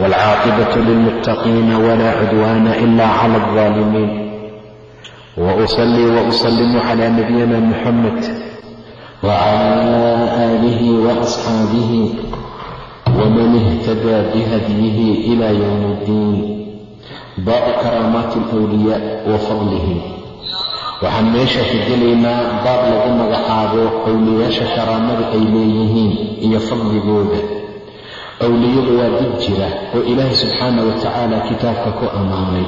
waalcaaqibatu lilmuttaqiina walaa cudwaana ila cala aldaalimiin wa usalii wa usalimu calaa nabiyina muxamed wacalaa aalihi waasxaabihi waman ihtadaa bihadyihi ilaa yowmi iddiin baabu karaamaati alwliyaa wa fadlihim waxaan meesha ku gelaynaa baab lagu magacaabo owliyaasha karaamada ay leeyihiin iyo fadligooda owliyadu waa dib jira oo ilaahay subxaana wa tacaala kitaabka ku ammaanay.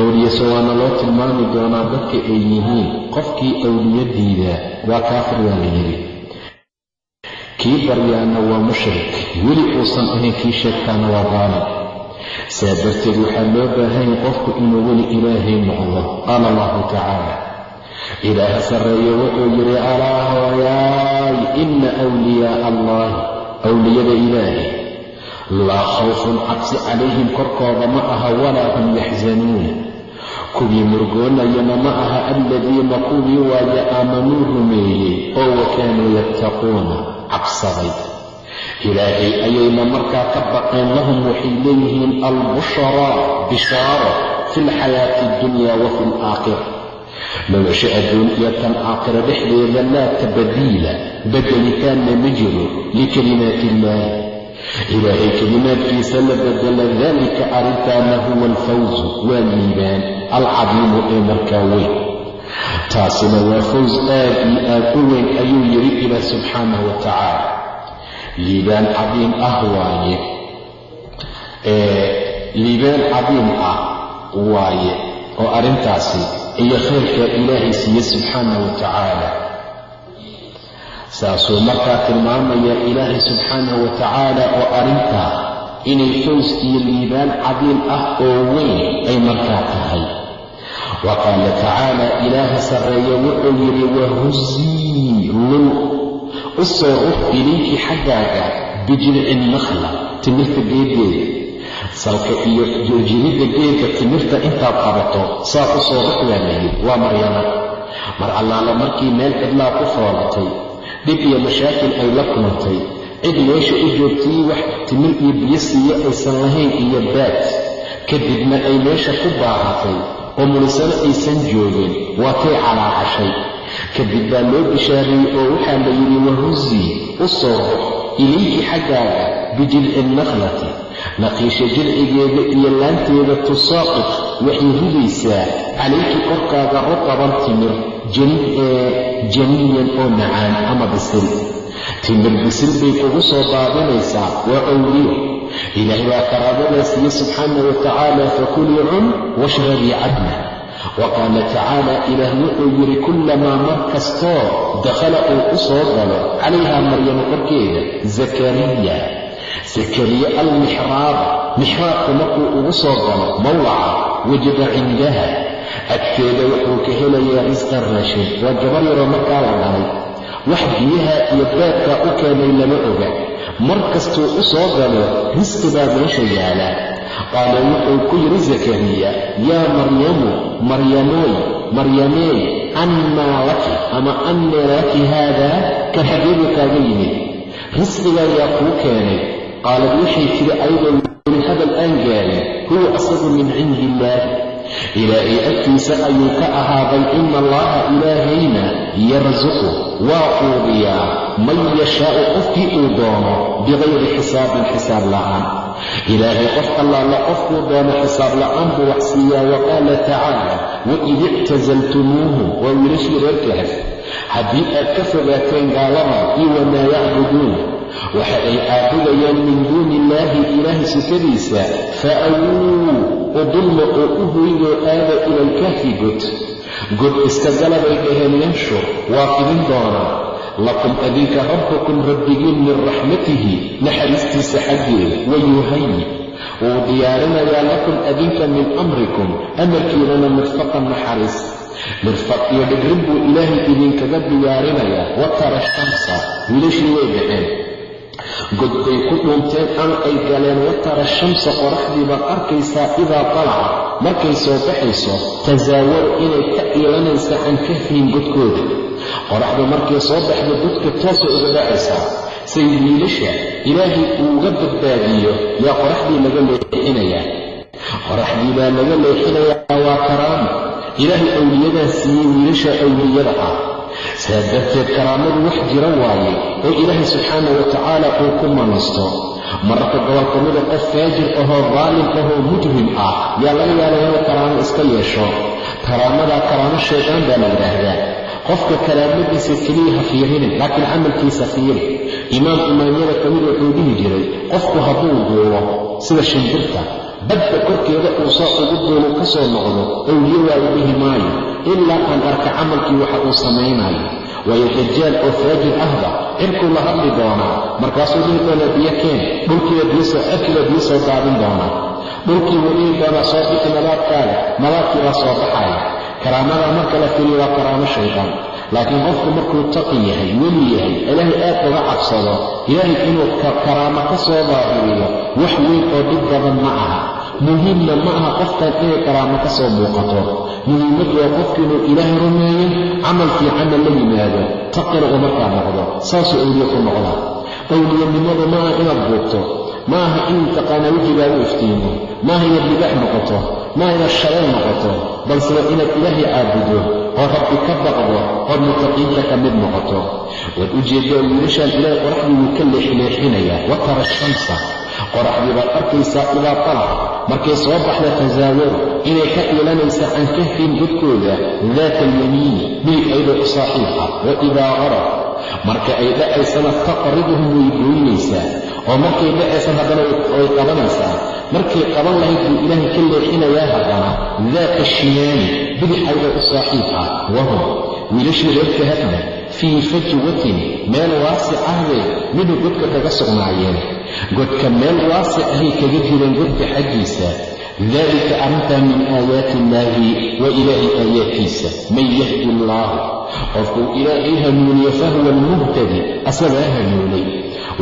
Owliyase waana loo tilmaami doonaa dadka ay yihiin qofkii owliyadiida waa kaafir waa la yidhi. Kii baryaana waa mushrik weli uusan ahayn kii sheegtaana waa daalim saa darteed waxaa loo baahanya qofku inuu weli ilaahay noqdo qaala allahu tacaala ilaaha sarreeye wuxuu yidhi alaa hooyaay inna wliyaaa allahi wliyada ilaahay. Laa khawfun cabsi calayhim korkooda ma aha walaa hum yaxsanuuna kuwii murgoonayana ma aha alladiina kuwii waaye aamanuu rumeeyey oo wa kaanuu yattaquuna cabsaday. Ilaahay ayayna markaa ka baqeen lahum waxay leeyihiin albushraa bishaaro fi lxayaati addunya wa fi alaakhira nolosha adduun iyo tan aakhira dhexdeeda laa tabadiila bedelitaanna ma jiro likalimaati illaahi ilaahay kelimaadkiisa la bedela dalika arrintaana huwa alfawzu waa liibaan alcadiimu ee markaa weyn taasina waa faws aad iyo aad u weyn ayuu yidhi ilaah subxaanahu wa tacaala liibaan cadiim ah waaye liibaan cadiim ah waaye oo arrintaasi iyo khayrka ilaahay siiye subxaana wa tacaala. Saasuu markaa tilmaamaya ilaahay subxaanahu wa tacaala oo arrintaa inay faws iyo liibaan cadiim ah oo weyn ay markaa tahay. Wa qaala tacaala ilaaha sarreeye wuxuu yidhi wahuzii lul u soo rux ilayki xaggaaga bijidci nakhla timirta geedgeeda salka iyo joojididda geedka timirta intaad qabato saa u soo rux baa layidhi waa maryama mar allaala markii meel cidlaa ku foolatay dhib iyo mashaakil ay la kulantay cid meesha u joogtay wax timir iyo biyo siiyo aysan lahayn iyo baad kadibna ay meesha ku baahatay oo mulisano aysan joogin waa tay calaacashay? Kadib baa loo bishaareeyey oo waxaa la yidhi wahuzii u soo rux ilayki xaggaaga bijilci nakhlati naqiisha jilcigeeda iyo laanteeda tusaaqit waxay ridaysaa calayki korkaaga rutaban timir janiyan oo macaan ama bisil. Timir bisil bay kugu soo daadinaysaa waa owliyo ilaahay baa karaamadaa siiye subxaana wa tacaala fakulii cun washrabii cadna wa qaala tacaala ilaah wuxuu yidhi kullamaa mar kastoo dakhala uu u soo galo calayhaa maryamo korkeeda zakariya sakariya almixraaba mixraabka markuu ugu soo galo mawlaca wajada cindaha agteeda wuxuu ka helayaa risqan raashin waa gabar yaroo markaa la dhalay. Wax biyaha iyo baadkaa u keenay lama oga. Mar kastuu u soo galo risqi baa meesha yaalla. Qaala wuxuu ku yidhi zakariya yaa maryamu maryamooy maryameey annaa laki ama annaa laki haadaa kan xageedu kaaga yimid. Risqigaa yaa kuu keenay qaalad waxay tiri ayadoo weli hadal aan gaarin huwa asagu min cindi illaahi ilaahay agtiisa ayuu ka ahaaday ina allaha ilaahayna yarsuqu waa quudiyaa man yashaa'u qofkii uu doono bikayri xisaabin xisaab la'aan ilaahay qof allaala qofkuu doono xisaab la'aan buu wax siiyaa wa qaala tacaala waid ictasaltumuuhum waa wiilashii reer kahaf haddii aad ka fogaateen gaalada iyo wamaa yacbuduun waxa ay caabudayaan min duuni illaahi ilaahay sifadiisa fa awuu udulma oo u hoydoo aada ila alkahfi god. God iska galabay dhaheen yanshur waa fidin doonaa lakum adinka rabbukum rabbigiin min raxmatihi naxariistiisa xaggeeda wayuhayi wuu diyaarinayaa lakum adinka min amrikum amarkiinana mirfaqan naxariis. Mirfaq iyo dhigrin buu ilaahay idinkaga diyaarinayaa wa tara shamsa wiilashii way dhaceen god bay ku dhuunteen ama ay galeen watara shamsa qoraxdii baad arkaysaa idaa talaca. Markay soo baxayso tasaawaru inay ka iilanaysa can kahfihim godkooda. Qoraxdu markay soo baxdo godka toosa uga dhacaysaa say wiilasha ilaahay uuga badbaadiyo yaa qoraxdii laga leexinayaa qoraxdii baa laga leexinayaa waa karaamo ilaahay awliyadaa siiyey wiilasha awliyada ah saa darteed karaamadu wax jira waaye oo ilaahay subxaana wa tacaala uu ku manisto mararka gobol ka mida qof faajir ahoo daalim ahoo mujrim ah yaa laga yaaba inuu karaamo iska yeesho. Karaamadaa karaamo shaydaan baa la yidhaahdaa qofka karaamadiisa keliya ha fiirinin laakiin camalkiisa fiiri imaam imaamyada ka mid wuxuu dhihi jiray qofku hadduu duulo sida shimbirta badda korkeeda uu saa ugu duulu ka soo noqdo awliye waagu dhihi maayo ilaa aan arka camalkii waxa uu samaynayo. Waayo dajaal oo faajir ahba cirkuu la hadli doonaa markaasuu dhihi doonaa biyo keen dhulkiiba biyosoo cirkiiba biyo soo daadin doonaa. Dhulkii buu dhihi doonaa soo bixi nabaadkaaga nabaadkii baa soo baxaya karaamadaa marka la firiyo waa karaamo shaydaan laakiin qofku markuu taqi yahay weli yahay ilaahay aad uga cabsado ilaahay inuu karaamo ka soo daahiriyo wax weyn oo dhib badan ma aha. Muhiimna ma aha qofkan inay karaamo ka soo muuqato. Muhiimaddu waa qofku inuu ilaahay rumeeyo camal fiicanna la yimaado taqina uu markaa noqdo saasuu awliye ku noqdaa. Awliyanimadu ma aha inaad buugto ma aha in taqaanaa wejigaagu iftiimo. Maaha inaad libax noqoto. Maaha inaad shabay noqoto. Balse waa inaad ilaahay caabudo. Oo rabbi ka baqdo. Ood mutaqiinta ka mid noqoto. Waad ujeeddaa wiilashaan ilaahay qoraxdii wuu ka leexleexinayaa wa shamsa. Qoraxdii baad arkaysaa idaa talac markay soo baxda tasaawaru inay ka iilanaysa can kahfin godkooda daata alyamiini midig aydoo u wa idaa qarab marka ay dhacaysana taqriduhum way gooynaysaa oo markay dhacaysana haddana way qabanaysaa. Markay qaban lahayd buu ilaahay ka leexinayaa haddana daata shiyaani bidix aydoo u saaxiib ah wahum wiilashii reer kahadna fii fajwatin meel waasic ahbay miduu godka kaga sugnaayeen. Godka meel waasic ahay kaga jireen godka xaggiisa daalika arrintaa min aayaati illaahi waa ilaahay aayaadkiisa man yahdi allaahu qofkuu ilaahay hanuuniyo fahuwa almuhtadi asagaa hanuunay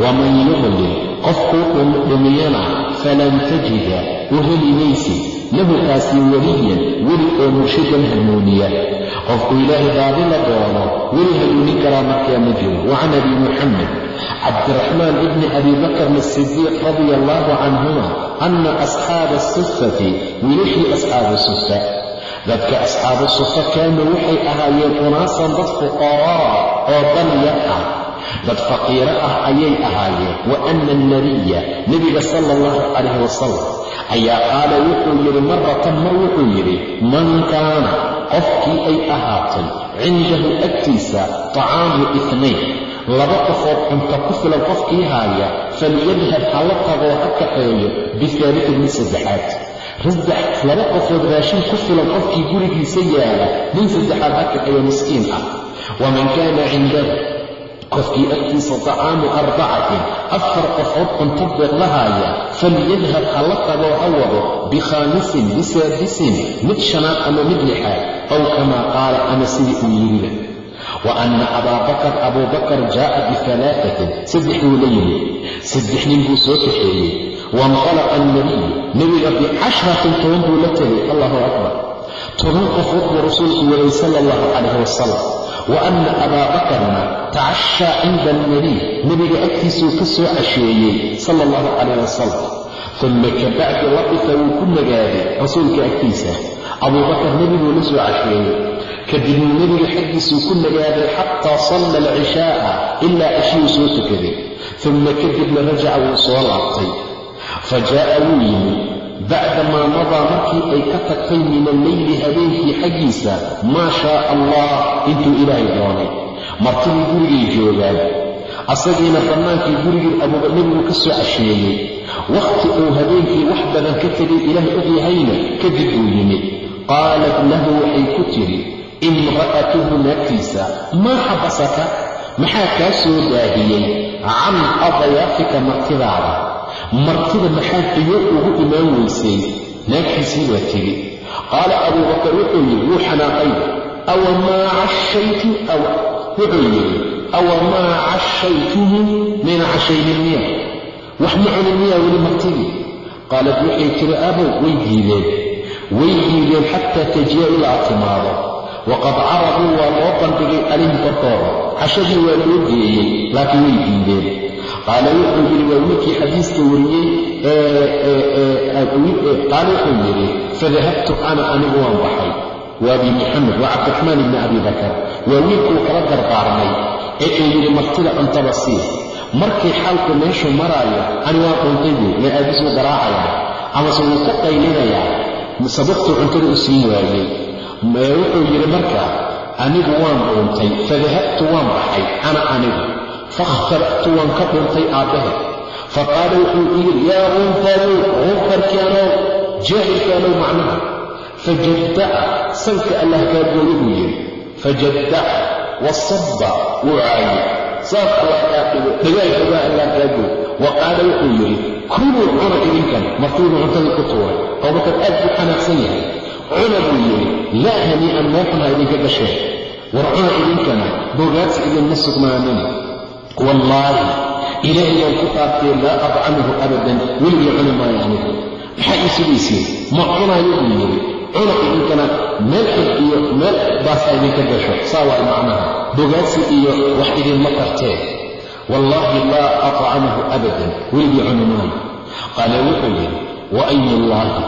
waman yudlil qofkuu dhumiyana falan tajida u heli maysid lahu kaasi weliyan weli oo murshidan hanuuniya qofku ilaahay baadi la doono weli hanuunin karaa markaa ma jiro. Wa abi muxamed cabdiraxmaan ibni abi bakrn asidiiq radia allahu canhuma ana asxaaba asufati wiilashii asxaabu sufa dadka asxaabu sufa kaanuu waxay ahaayeen unaasan dad fuqaraa oo danyar ah. Dad faqiiro ah ayay ahaayeen. Wa ana alnabiya nebiga sala allahu calayh wasalam ayaa qaala wuxuu yidhi maratan mar wuxuu yidhi man kaana qofkii ay ahaatay cindahu agtiisa طacaamu itnayn laba qofood cunto ku filan qofkii haaya falyadhab ha la tagoo ha kaxeeyo bihaalitin min saddexaad. Saddex laba qofood raashin ku filan qofkii gurigiisa yaalla nin saddexaad ha kaxeeyo miskiin ah. Waman kaana cindahu qofkii agtiisa طacaamu arbacatin afar qofood cunto beeqlahaaya falyadhab ha la tagoo ha wado bikhaamisin bisaadisin mid shanaad ama mid lixaad ow kamaa qaala ama sidii uu yidhiba wa anna abaa bakar abuu bakar jaa'a bialaaatin saddex buu la yimid saddex nin buu soo kaxeeyey wainqalaqa alnabiyu nebiga bicashratin toban buu la tegay allahu akbar toban qofood buu rasuulku waday sala allahu calayh wasalam wa anna abaa bakarna tacashaa cinda alnabiy nebiga agtiisuu ka soo casheeyey sala allahu calayh wasalam uma kabacdi laqifa wuu ku nagaaday rasuulka agtiisa abuu bakar nebiguu la soo casheeyey kadibna nebiga xaggiisuu ku nagaaday xataa salla alcishaa'a ilaa cishiyuu soo tukaday uma kadibna rajaca wuu soo laabtay fa jaa'a wuu yimi bacdamaa madaa markii ay ka tagtay min alleyli habeenkii xaggiisa maa shaa allah intuu ilaahay doonay. Martidii gurigay joogaan. Asagiina bannaankii gurigii abuuba nebigu ka soo casheeyey. Wakhti uu habeenkii wax badan ka tegay ilaahay og yahayna kadib buu yimid. Qaalat lahu waxay ku tidhi imra'atuhu naagtiisa maa xabasaka? Maxaa kaa soo daahiyey? Can adayaafika martidaada martida maxaad iyo ugu imaan weysay naagtiisii waa tegi. Qaala abuubakar wuxuu yidhi wuu xanaaqay. Awa maa cashaytu? Wuxuu yidhi awa maa cashaytuhu mayna cashaynin miya. Wax ma cunin miyaa weli martidii? Qaalad waxay tiri abow way diideen. Way diideen xataa tajiya ilaa timaado. Waqad caraduu waa loo bandhigay calayhim korkooda cashadii waa loo geeyey laakiin way diideen qaala wuxuu yidhi waa wiilkii xadiiska wariyey qaala wuxuu yidhi fadahabtu ana anigu waan baxay waa abi muxamed waa cabdiraxmaan ibni abi bakar waa wiilkuu kala dardaarmay ee uu yidhi martida cuntaba sii markii xaalku meeshuu maraayo ani waa dhuntay buu mee aabisuu garaacayaa amase wuu ku qaylinayaa sababtuu cuntada u siin waayey wuxuu yidhi marka anigu waan dhuuntay fadahabtu waan baxay ana anigu fakhtartu waan ka dhuntay aabbahe faqaala wuxuu yidhi yaa runfarow runfarkaanow jaahilkaanow macnaha fajaddaca sanka allah kaagooyo buu yidhi fajaddaca wasabba wuu caaye saas allah dhagaalkagaa allah kaagooy wa wuxuu yidhi kuluu cuna idinkan martiibuu cuntadii ku tuuray abubakar aad buu xanaaqsan yahay cuna buu yidhi laa hanii'an meexunha idinka gasheen war cuna idinkana bogaadsi idinma sugnaanin wallaahi ilaahay baan ku qaabtee laa adcamuhu abadan weligii cuni maayo anigu maxaa ii sugaysiin ma cunaayo buu yidhi. Cuna idinkana meel xig iyo meel baasa idinka gasho. Saa waay macnaha. Bogaadsi iyo wax idinma kartee. Wallaahi laa atcamuhu abadan weligii cuni maayo. Qaala wuxuu yidhi wa aymullaahi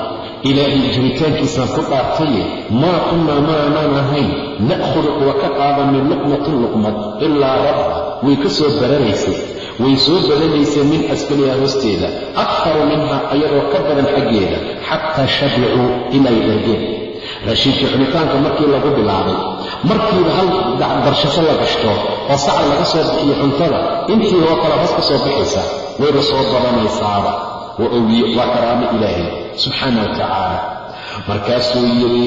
ilaahay jiritaankiisaan ku dhaartaye maa kunnaa maanaan ahayn. Na'khudu kuwa min luqmatin luqmad ilaa rabba way ka soo bararaysay way soo badanaysay min asfaliha hoosteeda akharu minha ayadoo ka badan xaggeeda xataa shabicuu ilay dhargeen. Raashiinka cunitaanka markii lagu bilaabay markiiba hal darshasho la gashto oo sac laga soo bixiyo cuntada intiiba oo kale hoos ka soo bixaysa wayba soo badanaysaaba waa karaamo ilaahay subxaana wa tacaala markaasuu yidhi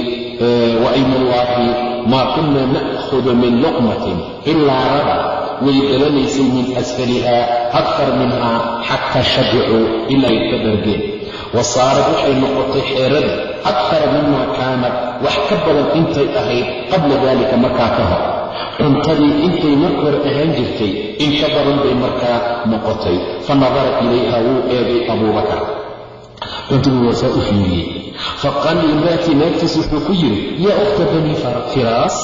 wa aymullaahi maa kunna na'khudu min luqmatin ilaa raba way dalanaysay min asfaliha akar minha xataa shabicuu ilay ka dhargeen wa saarad waxay noqotay xeerada akara mima kaanat wax ka badan intay ahayd qabla daalika markaa ka hor. Cuntadii intay marka hore ahaan jirtay in ka badan bay markaa noqotay. Fa nadara ilayha wuu eegay abuubakar. Cuntadii waa saa u fiiriyey. Faqaala limra'atii naagtiisa wuxuu ku yidhi yaa ukhta bani firaas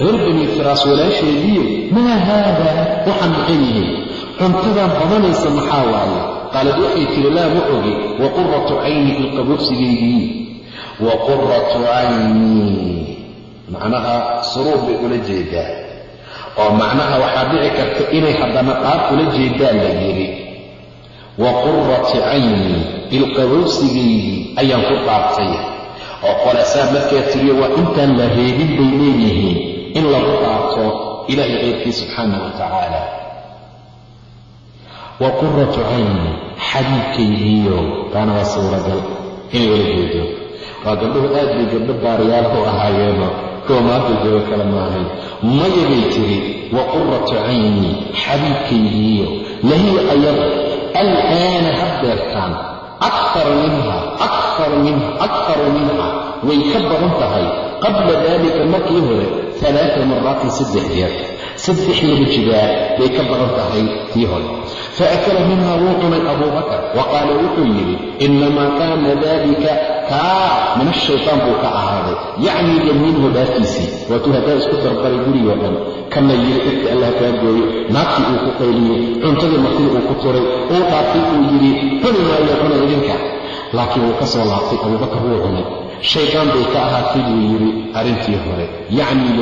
reer bani firaas walaasheediiyo maa haada? Waxaan maxay yihiin cuntadan badanaysa maxaa waaye? Qaalad waxay tiri laa ma ogi wa quratu cayni ilqaboobsigaygii wa quratu caynii macnaha suruur bay ula jeedaa. Oo macnaha waxaa dhici karta inay haddana qaab ula jeedaan la yidhi. Wa qurati caynii ilqaboobsigaygii ayaan ku dhaartay oo qolasaa markaa tiriyo waa intaan la reebin bay leeyihiin in lagu dhaarto ilaahay qayrkii subxaana wa tacaala wa quratu cayni xabiibkaygiiyo taana waa suuragal inay wala jeedo waa gabdhuhu aad bay gabdho baariyaal u ahaayeeno kuwa maanta jooga kale maahay maya bay tiri wa quratu cayni xabiibkaygiiyo lahiya ayada alaana haddeertaan akaru minha akaru minha akaru minha way ka badan tahay qabla daalika markii hore alaaa maraatin saddex jeer saddex laba jibaar bay ka badan tahay tii hore faakala minha wuu cunay abuubakar wa qaala wuxuu yidhi inamaa kaana dalika kaa min ashaytaan buu ka ahaaday yacnii yamiinhu dhaartiisii waatuu haddaa isku darbaray gurigoo dhan kana yidhi irta allah kaa gooyo naagtii uu ku qayliyey cuntadii martii uu ku turay uu dhaartay uu yidhi cuni maayo cuna idinka laakiin wuu ka soo laabtay abuubakar wuu cunay shaydaan bay ka ahaatay buu yidhi arrintii hore. Yacnii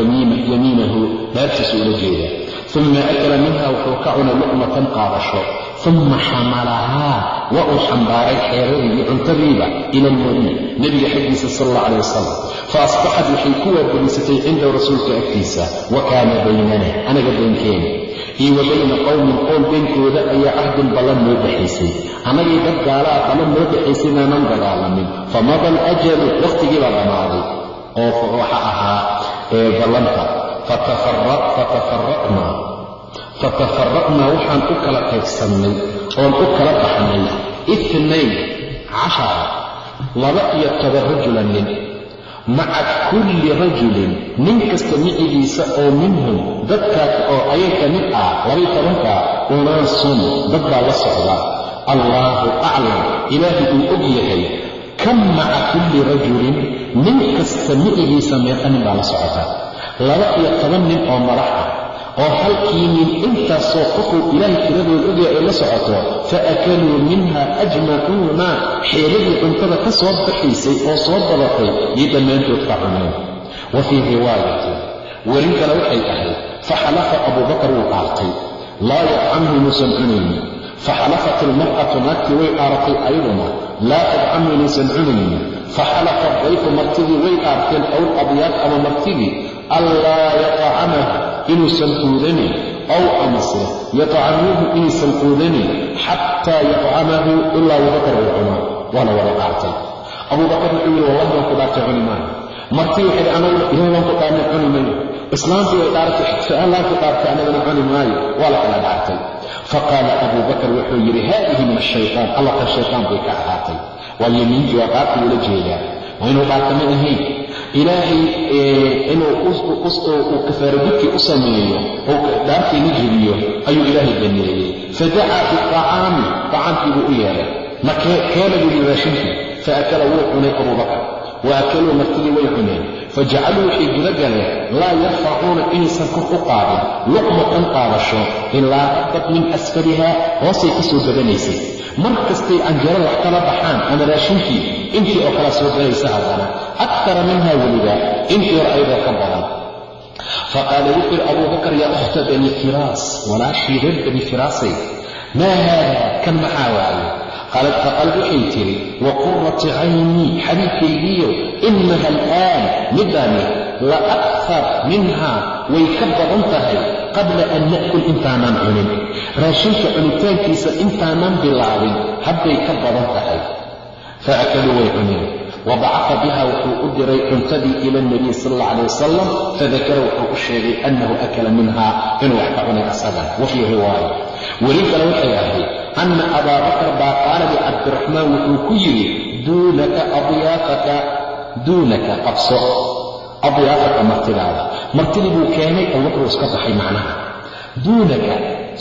yamiinahu dhaartiisu ula jeedaa uma akala minha wuxuu ka cunay luqmatan qaadasho uma xamalahaa waa uu xambaaray xeeradii iyo cuntadiiba ila alnabiy nebiga xaggiisa sal alla calay wasalam fa asbaxad waxay ku waabariisatay cindahu rasuulka agtiisa wa kaana baynana anaga baynkeena iyo wa bayna qowmin qowl beynkooda ayaa cahdun ballan noo dhexaysay annagii dad gaalaa ballan noo dhexaysay inaanan dagaalamin famada alajalu wakhtigii baa dhammaaday oo waxa ahaa ballanta fatafaraqnaa fatafaraqnaa waxaan u kala qaybsannay oon u kala baxnay itnayn cashara laba iyo toban rajulan nin maca kulli rajulin nin kasta micigiisa oo minhum dadkaas oo ayay ka mid ah labay tobanka unaasun dad baa la socda. Allaahu aclam ilaahay uu og yahay kam maca kulli rajulin nin kasta micigiisa meeqa nin baa la socota. Laba iyo toban nin oo madax oo halkii nin intaasoo qofuu ilaahay tiradooda ogaya ay la socoto fa akaluu minha ajmacuuna xeeladii cuntada ka soo baxaysay oo soo badatay yay dhammaantood ka cuneen wa fii riwaayatin werin kale waxay ahayd faxalafa abuubakar wuu dhaartay laa yadcamhu muusan cunaynin. Faxalafat ilmar'atu naagtii way dhaaratay ayaduna laa tadcamu inaysan cunaynin. Faxalafa dayfu martidii way dhaarteen aw abyaad ama martidii allaa yatacamaha inuusan quudanin aw amase yatcamuuhu inaysan quudanin xataa yatcamahu ilaa abubakar uu cunaa waana wada dhaartay abubakar wuxuu yidhi wallahi waan ku dhaartay cuni maayo. Martii waxay dhi anagu ilahay waan ku dhaarnay cuni mayo islaamtii way dhaaratay xigfa'aan ku dhaartay anagana cuni maayo waa la kala dhaartay. Faqaala abuu wuxuu yidhi haadihi min ashaytaan alla kan shaytaan bay ka ahaatay. Waa yemiintii waa dhaartii ula jeedaa waa inuu dhaartama ahayn ilaahay inuu uu kafaaragudkii u sameeyo oo dhaartiina jebiyo ayuu ilaahay baneeyey fadacaa biacaami acaamkii buu u yeedhay makeena yidhi raashinkii faakala wuu cunay abubakar wa akaluu martidii way cuneen. Fajacaluu waxay guda galeen laa yarfacuuna inaysan kor u qaadin. Luqmatan qaadasho ilaa habat min asfalihaa hoosay ka soo mar kastay canjaro wax kala baxaan ama raashinkii intii oo kala soo galaysa haddana akara minha weliba intii hor ayadoo ka badan. Faqaala wuxuu yidhi abuu bakar yaa ukhta bani firaas walaashii reer bani firaasay maa haada? Kan maxaa waaye? Qaalad faqaalad waxay tidhi wa qurati caynii xabiibkaygiiyo inaha al'aan midani la akfar minha way ka badan tahay qabla an na'kul intaanaan cunin. Raashinka cunitaankiisa intaanaan bilaabin hadday ka badan tahay. Fa akaluu way cuneen wa bacafa biha wuxuu u diray cuntadii ila alnabiy sal alla alay wasalam fadakara wuxuu u sheegay annahu akala minha inuu wax ka cunay asaga. Wa riwaaya weli kale waxay ahayd anna abaa bakar baa qaala licabdiraxmaan wuxuu ku yidhi duunaka adyaafaka duunaka qabso adyaafaka martidaada martidii buu keenay abubakar uu iska baxay macnaha duunaka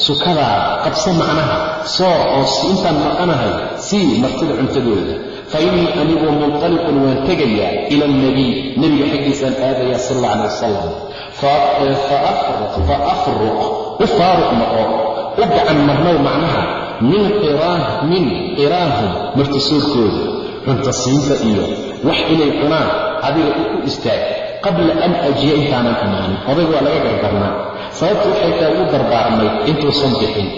sukadaada qabso macnaha soor oo intaan maqanahay sii martida cuntadooda fa innii anigu munطaliqun waan tegayaa ila alnabiy nebiga xaggiisaan aadayaa sal alla alay wasalam fa afruq u faaruq noqo u gacan marnow macnaha min qiraahum martisoorkooda cuntasiinta iyo wax inay cunaan adiga u istaag qabla an ajiya intaanan imaanin odayga waa laga gargarnaa sababtu waxay tahay uu dardaarmay intuusan bixin.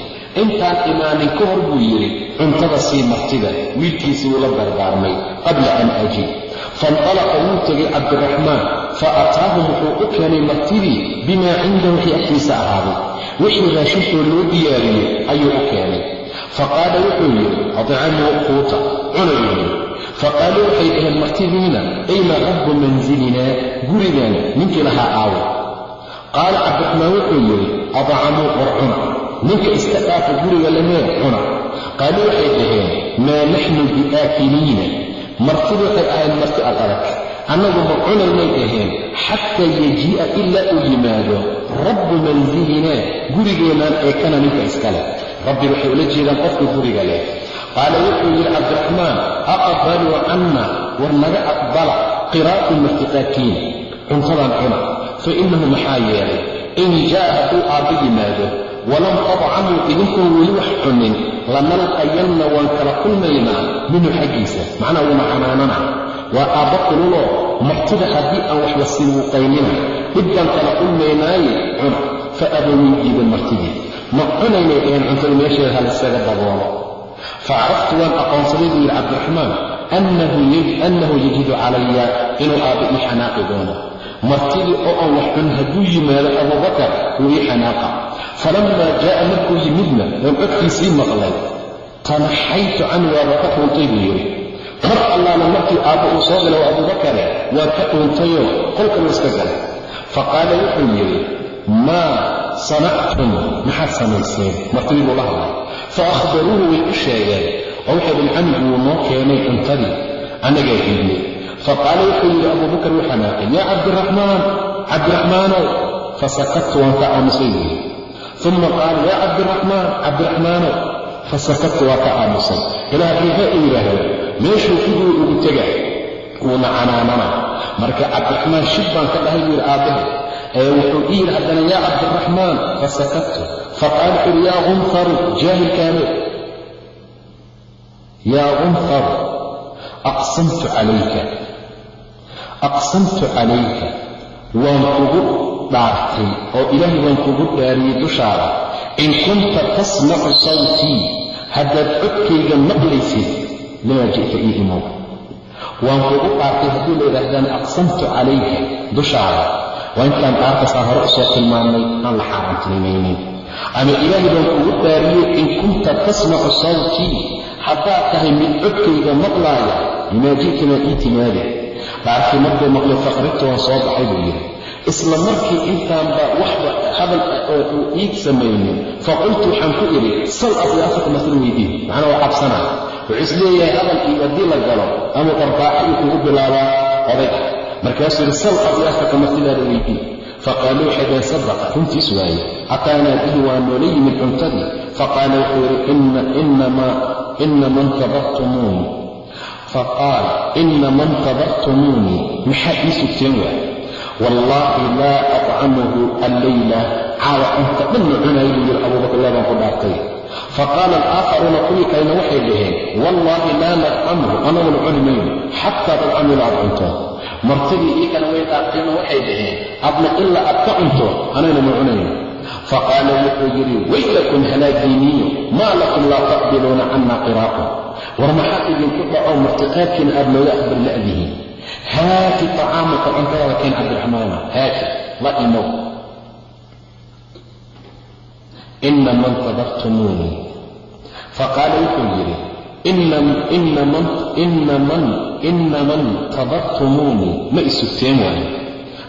Intaan imaanin ka hor buu yidhi cuntada sii martida wiilkiisii wuu la dardaarmay qabla an aji faintalaqa wuu tegay cabdiraxmaan fa ataahum wuxuu u keenay martidii bimaa cindahu wixii agtiisa ahaaday. Wixii raashinkoo loo diyaariyey ayuu u keenay faqaala wuxuu yidhi adcamuu quuta cuna faqaaluu waxay dhaheen martidiina ayna rabbu mansilinaa gurigan ninkii lahaa aawo qaala cabdiraxmaan wuxuu yidhi adcamuu war cuna ninka iska dhaafa guriga lamee cuna qaaluu waxay dhaheen maa naxnu biaakiliina martidu waxay ahayd marti ad adag annagu ma cunaynay dhaheen xataa yajii'a ilaa uu yimaado rabbu mansilinaa gurigeennaan ee kana ninka iska leh rabbi waxay ula jeedaan qofka guriga leh. Qaala wuxuu yidhi cabdiraxmaan aqbaluu canna war naga aqbala qiraa'u martiqaakiin cuntadan cuna. Fa innahu maxaa yeelay in jaa'a hadduu aabba yimaado walam tadcamuu idinkoon weli wax cunin lanalqayanna waan kala kulmaynaa minhu xaggiisa. Macnaa wuuna xanaanana waa aabba kululoo martida haddii aan wax la sinuuqaynina dhibbaan kala kulmaynaaye cuna fa abaway diidan martidii. Ma cunaynay dhaheen cuntada meesheeda halisaga daboolo. Fa caraftu waan aqoonsaday buu yidhi cabdiraxmaan annahu yajidu calaya inuu aabba ii xanaaqi doono. Martidii oo aan wax cun hadduu yimaado abubakar wuu ii xanaaqa. Falammaa jaa'a markuu yimidna oon codkiisii maqlay. Tanaxaytu can waaba ka dhuuntay buu yidhi mar allaala markii aabba uu soo galay waa abubakare waa ka dhuuntayoo qolkan iska galay. Fa qaala wuxuu yidhi maa sanactum maxaad samayseen? Martidii buu la hadlay. Fa akhbaruuhu way u sheegeen oo waxay dhin canigu wuu noo keenay cuntadii. Annagaa diidnay faqaala wuxuu yidhi abuubakar wuu xanaaqay yaa cabdiraxmaan cabdiraxmaanow fasakadtu waan ka aamusay. Buuyi uma qaala yaa cabdiraxmaan cabdiraxmaanow fasakadtu waa ka aamusay. Ilaa riixa uu yidhaahdo meeshuu fiduu ugu tega wuuna canaanana. Marka cabdiraxmaan shib baan ka dhahay buu yidhi aabbahe ee wuxuu ii yidhi haddana yaa cabdiraxmaan fasakadtu faqaala wuxuu yidhi yaa kunfaru jaahilkaano yaa kunfar aqsamtu calayka aqsamtu calayka waan kugu dhaartay oo ilaahay waan kugu dhaariyey dushaada. In kunta tasmacu sawtii haddaad codkayga maqlaysid limaa ji'ta ii imow waan kugu dhaartay haddii la yidhaahdaan aqsamtu calayka dushaada waa intaan dhaartasaan hore u soo tilmaannay aan la xaaraantinimaynin ama ilaahay baan kugu dhaariyey in kunta tasmacu sawtii haddaad tahay mid codkayga maqlaaya limaa ji'ta ii timaade dhaarkii markuu maqlay faqribta waan soo baxay buu yidhi isla markii intaanba waxba hadal oo uu iig samaynin faqultu waxaan ku idhi sal adyaafaka masal weydiin macnaa waa cabsanaa wuxuu is leeyahay hadalkii haddii la galo ama qarbaaxadii kugu bilaabaa odayga markaasuu yidhi sal adyaafaka masilaada weydiin faqaaluu waxay dhaheen sadaqa runtiis waaye ataanaa bihi waa noola yimid cuntadii. Faqaala wuxuu yidhi ina man tabartumuuni faqaal ina man tabartumuunii maxaad ii sugteen waay? Wallaahi laa atcamuhu alleyla caawa cunta dhanna cunaaya buu yidhi abuubakar laa baan ku dhaartay faqaala alaakharuuna kuwii kalena waxay dhaheen wallaahi laa nadcamhu anaguna cuni mayno xataa tadcamu ila aad cunto martidii ii kale way dhaarteenoo waxay dhaheen adna ilaa aad ka cunto anagna ma cunayno faqaala wuxuu yidhi waylakum halaagiiniyo maa lakum laa taqbiluuna cana qiraaqum war maxaa idinku dhaco martiqaadkiina aad nooga aqbal la'dihiin haati طacaamaka cuntadaada keen ina man faqaala wuxuu yidhi ina man ma isugteen waayo.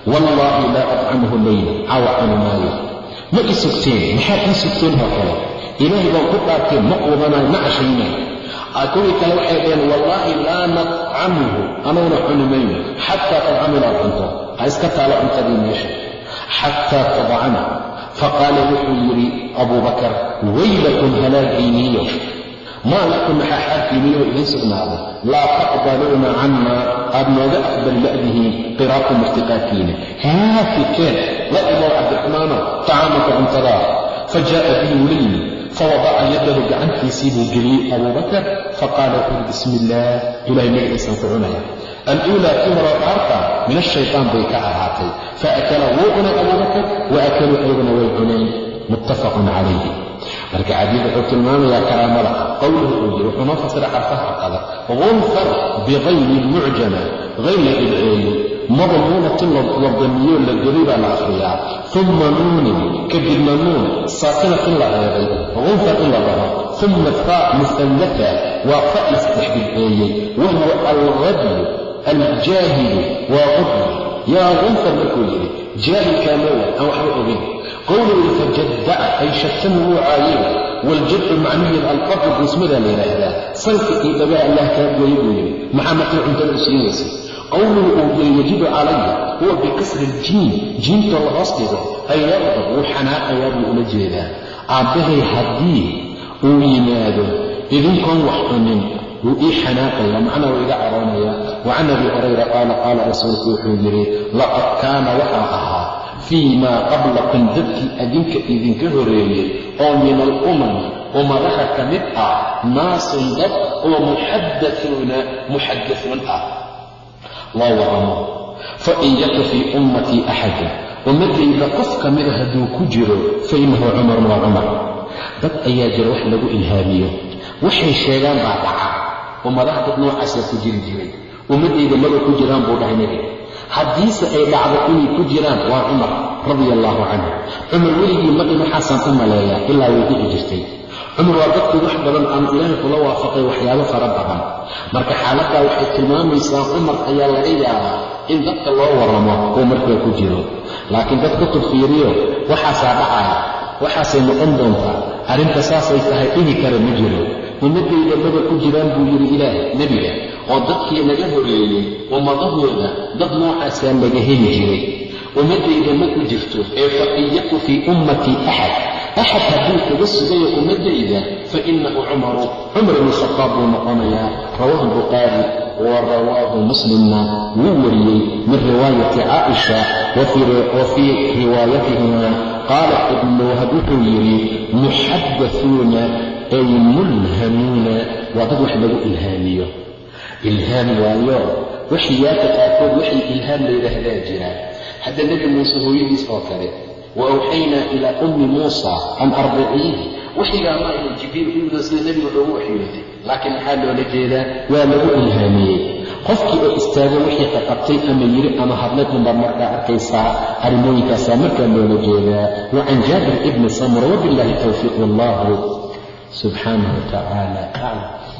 Wallaahi laa adcamuhu leyla caawa cuni maayo. Ma isugteen maxaad ii sugteen oo kale? Ilaahay baan ku dhaarteen ma quudanayo ma cashaynayo. Kuwii kale waxay dhaheen wallaahi laa nadcamuhu anaguna cuni mayno xataa tadcamu inaad cunto. Ha iska taalo cuntadii meesha. Xataa tadcama faqaala wuxuu yidhi abuubakar waylakum halaagiiniyo maa lakum maxaa xaalkiiniyo idiin sugnaaday laa taqbaluuna canna aad nooga aqbal la'dihiin qiraarku martiqaadkiina haati keen la imow cabdiraxmaano tacaamaka cuntadaada fa jaa'a bihi wula yimid fawadaca yadahu gacantiisii buu geliyey abuubakar faqaala wuxuu yidhi bismi illaah ilahay magaciisaan ku cunaya. Aluulaa tii hore dhaarta min ashaytaan bay ka ahaatay. Faakala wuu cunay abuubakar wa akaluu ayaguna way cuneen muttafaqun calayhi. Marka xadiid wuxuu tilmaamayaa karaamada. Qowluhu uu yiri wuxuu noo fasira xarfaha qada gunfar bikayri mucjama hayr la dhibceeyey madmuunatin la damiyo la goday baa la akhriyaa uma nuunin kadibna nuun saakinatin la reebay gunfar in la dhaho uma faa musallafa waa fa dhibceeyey wahuwa alghadlu aljaahilu waa qudli yaa gunfar markuu yidhi jaahilkaa moowa aan waxba ogeyn qowlugu fajaddaca ay shatama wuu waljadcu macnaheed alqabdu guusmadaa la yidhaahdaa sanka iyo dhagaa allah kaa gooye buu yidhi maxaa markii cuntada u siinaysa qowluhu uu yiri yajidu calaya huwa bikasri iljiin jiinta la hoos dhigo ay yaqdab wuu xanaaqayaa buu ula jeedaa aabbahay haddii uu yimaado idinkoon wax cunin wuu ii xanaaqaya macnaa wuu iga caroonaya wa can abi hurayra qaala qaala rasuulku wuxuu yidhi laqad kaana waxaa ahaa fii maa qablakum dadkii adinka idinka horeeyey oo min alumami ummadaha ka mid ah naasun dad oo muxadauuna muxadasuun ah loo waramo fa in yaku fii ummatii axadun ummaddayda qof ka mida hadduu ku jiro fa innahu cumarun waa cumar dad ayaa jira wax lagu ilhaamiyo. Waxay sheegaan baa dhaca. Ummadaha dad noocaasaa ku jiri jiray. Ummaddayda maba ku jiraan buu dhahay nebiga haddiise ay dhacdo inay ku jiraan waa cumar radia allaahu canhu cumar weligii maqin waxaasaan u maleeyaa ilaa way dhici jirtay cumar waa dadku wax badan aan ilaahay kula waafaqay waxyaabo fara badan. Marka xaaladdaa waxay tilmaamaysaa cumar ayaa laga yaabaa in dadka loo warramo uu markaa ku jiro. Laakiin dad kutub fiiriyo waxaasaa dhacaya waxaasay noqon doontaa arrinta saasay tahay dhihi kara ma jiro. Ummaddayda maba ku jiraan buu yidhi ilaah nebiga oo dadkii naga horeeyey ummadahooda dad noocaasaa laga heli jiray. Ummaddayda ma ku jirto ee faqiyaku fii ummatii axad axad hadduu kaga sugayo ummaddayda fa innahu cumaru cumar ibnu khataab buu noqonayaa rawaahu albukhaari wa rawaahu muslimna wuu wariyey min riwaayati caaisha wa fii riwaayatihima qaala ibnu wahab wuxuu yidhi muxaddathuuna ay mulhamuuna waa dad wax lagu ilhaamiyo ilhaam waayo waxyaaka qaarkood waxay ilhaam la yidhaahdaa jiraan hadda nebi muuse hooyadiis oo kale wa awxaynaa ilaa ummi muusa an ardiciihi waxigaa ma ahan jibriil u yimid sida nebiga loogu waxyooday laakiin maxaa loola jeedaa waa lagu ilhaamiyey qofkii oo istaago wixii qaqabtay ama yiri ama hadlay unbaad markaa arkaysaa arrimooyinkaasaa markaa loola jeedaa wa can jaabir ibni samura wabillahi towfiiq wallahu subxaanahu wa tacaala